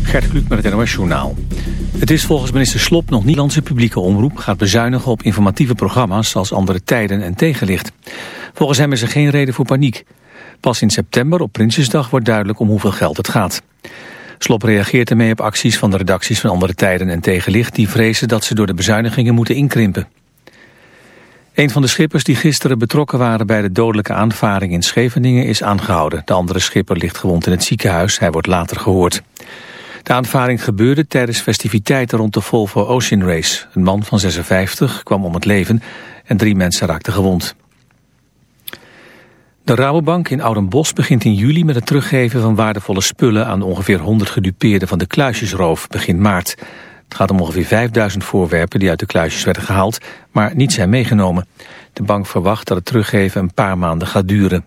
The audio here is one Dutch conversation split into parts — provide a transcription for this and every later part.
Gert Kluk met het NOS Journaal. Het is volgens minister Slop nog Nederlandse publieke omroep... gaat bezuinigen op informatieve programma's als Andere Tijden en Tegenlicht. Volgens hem is er geen reden voor paniek. Pas in september op Prinsjesdag wordt duidelijk om hoeveel geld het gaat. Slop reageert ermee op acties van de redacties van Andere Tijden en Tegenlicht... die vrezen dat ze door de bezuinigingen moeten inkrimpen. Een van de schippers die gisteren betrokken waren bij de dodelijke aanvaring in Scheveningen is aangehouden. De andere schipper ligt gewond in het ziekenhuis. Hij wordt later gehoord. De aanvaring gebeurde tijdens festiviteiten rond de Volvo Ocean Race. Een man van 56 kwam om het leven en drie mensen raakten gewond. De Rabobank in Oudenbos begint in juli met het teruggeven van waardevolle spullen aan ongeveer 100 gedupeerden van de kluisjesroof begin maart. Het gaat om ongeveer 5000 voorwerpen die uit de kluisjes werden gehaald, maar niet zijn meegenomen. De bank verwacht dat het teruggeven een paar maanden gaat duren.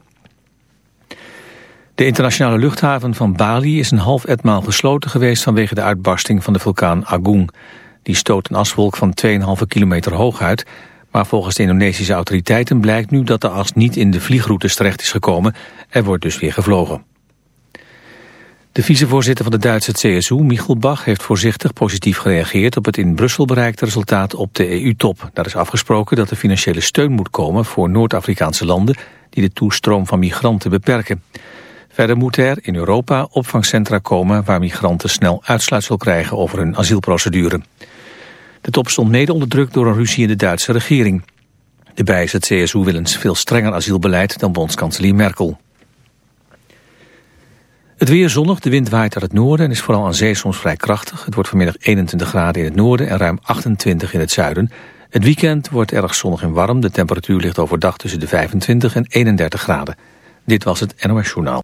De internationale luchthaven van Bali is een half etmaal gesloten geweest vanwege de uitbarsting van de vulkaan Agung. Die stoot een aswolk van 2,5 kilometer hoog uit, maar volgens de Indonesische autoriteiten blijkt nu dat de as niet in de vliegroutes terecht is gekomen. Er wordt dus weer gevlogen. De vicevoorzitter van de Duitse CSU, Michel Bach, heeft voorzichtig positief gereageerd op het in Brussel bereikte resultaat op de EU-top. Daar is afgesproken dat er financiële steun moet komen voor Noord-Afrikaanse landen die de toestroom van migranten beperken. Verder moet er in Europa opvangcentra komen waar migranten snel uitsluitsel krijgen over hun asielprocedure. De top stond mede onder druk door een ruzie in de Duitse regering. De is het CSU wil een veel strenger asielbeleid dan bondskanselier Merkel. Het weer zonnig, de wind waait uit het noorden en is vooral aan zee soms vrij krachtig. Het wordt vanmiddag 21 graden in het noorden en ruim 28 in het zuiden. Het weekend wordt erg zonnig en warm. De temperatuur ligt overdag tussen de 25 en 31 graden. Dit was het NOS Journaal.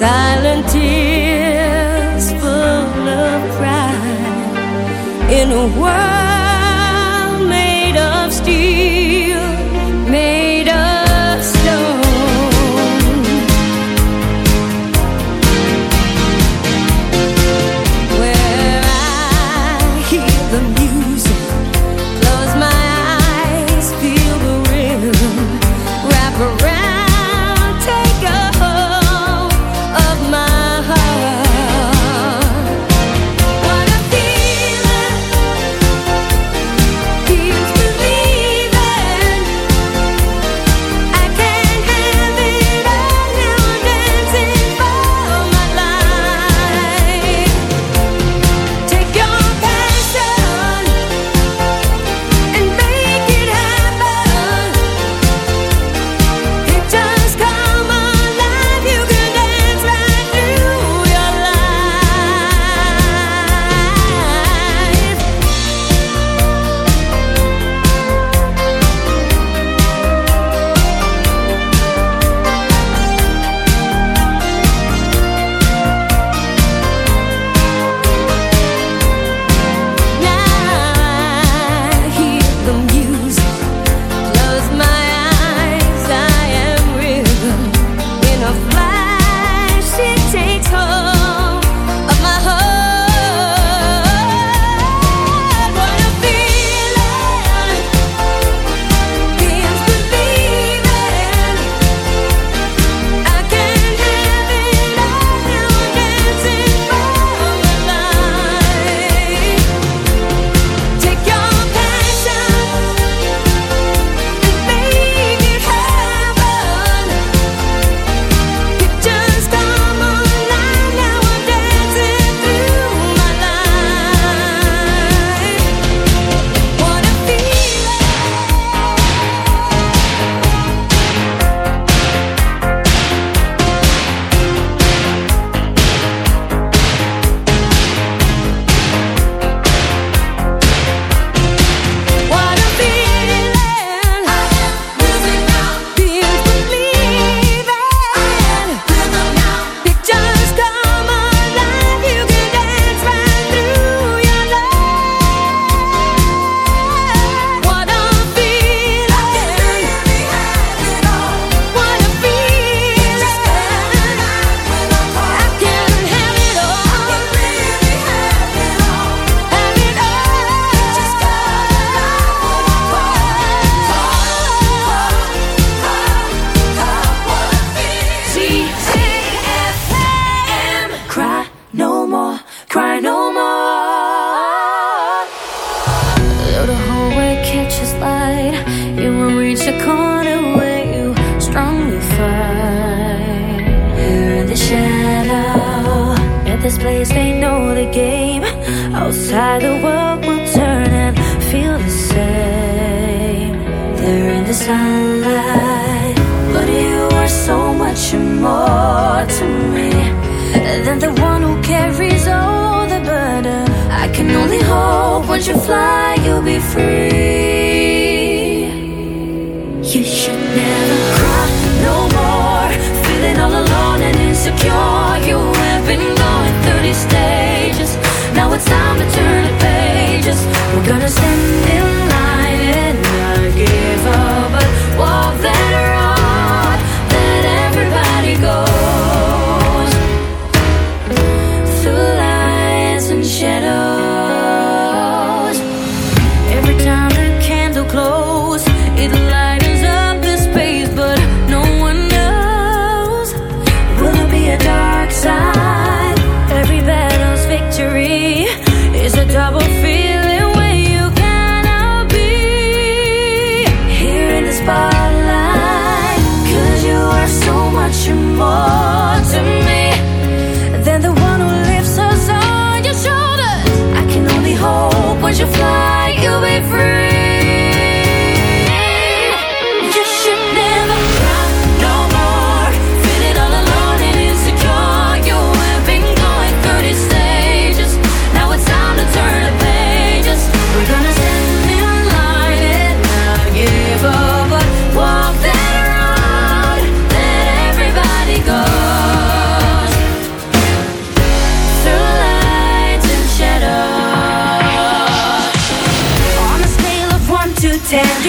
silent tears full of pride. In a world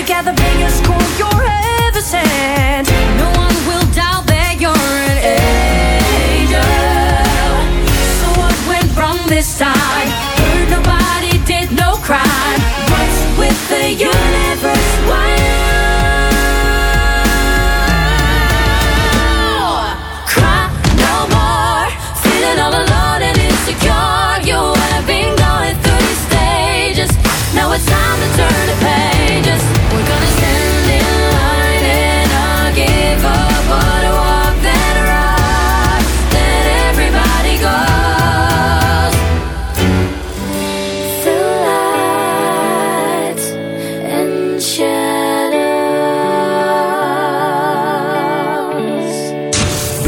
together.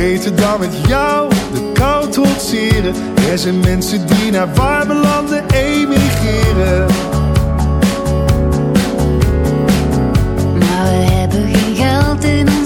beter dan met jou de kou trotseren. Er zijn mensen die naar warme landen emigreren. Maar we hebben geen geld in ons